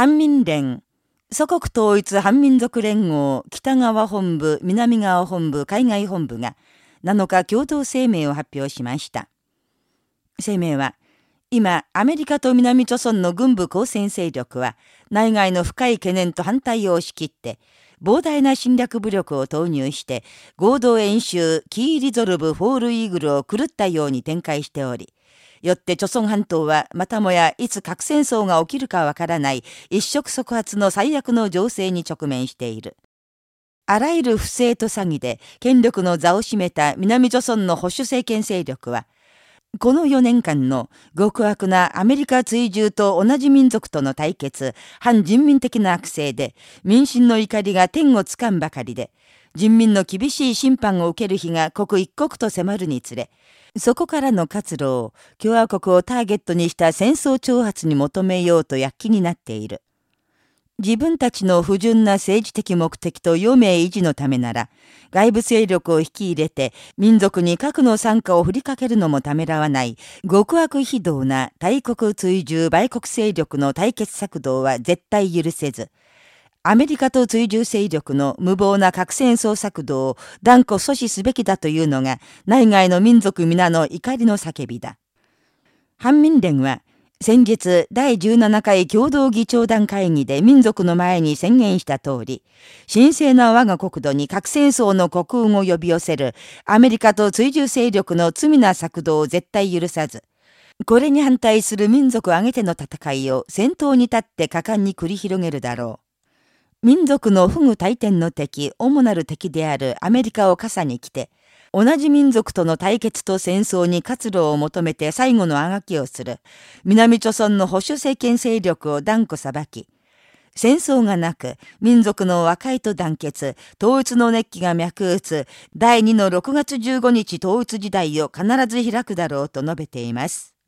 汎民連、祖国統一汎民族連合北側本部、南側本部、海外本部が7日共同声明を発表しました。声明は、今、アメリカと南朝鮮の軍部交戦勢力は、内外の深い懸念と反対を押し切って、膨大な侵略武力を投入して、合同演習、キーリゾルブ・フォール・イーグルを狂ったように展開しており、よって朝鮮半島はまたもやいつ核戦争が起きるかわからない一触即発の最悪の情勢に直面している。あらゆる不正と詐欺で権力の座を占めた南朝鮮の保守政権勢力は、この4年間の極悪なアメリカ追従と同じ民族との対決、反人民的な悪性で、民心の怒りが天をつかんばかりで、人民の厳しい審判を受ける日が刻一刻と迫るにつれ、そこからの活路を共和国をターゲットにした戦争挑発に求めようと躍起になっている。自分たちの不純な政治的目的と余命維持のためなら、外部勢力を引き入れて民族に核の参加を振りかけるのもためらわない、極悪非道な大国追従売国勢力の対決策動は絶対許せず、アメリカと追従勢力の無謀な核戦争策動を断固阻止すべきだというのが内外の民族皆の怒りの叫びだ。反民連は先日第17回共同議長団会議で民族の前に宣言した通り、神聖な我が国土に核戦争の国運を呼び寄せるアメリカと追従勢力の罪な策動を絶対許さず、これに反対する民族挙げての戦いを先頭に立って果敢に繰り広げるだろう。民族の不具大天の敵、主なる敵であるアメリカを傘に来て、同じ民族との対決と戦争に活路を求めて最後のあがきをする、南朝村の保守政権勢力を断固裁き、戦争がなく、民族の和解と団結、統一の熱気が脈打つ、第2の6月15日統一時代を必ず開くだろうと述べています。